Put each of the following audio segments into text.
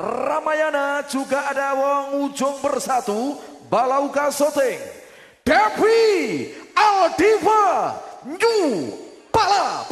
Ramayana juga ada Wong Ujung Bersatu, Balauka Soteng, Devi Aldiva, New Palapa.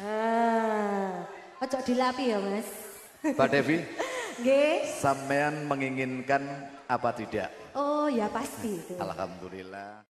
Ah, ojo dilapi ya, Mas. Mbak Devi, Nggih. sampean menginginkan apa tidak? Oh, ya pasti itu. Alhamdulillah.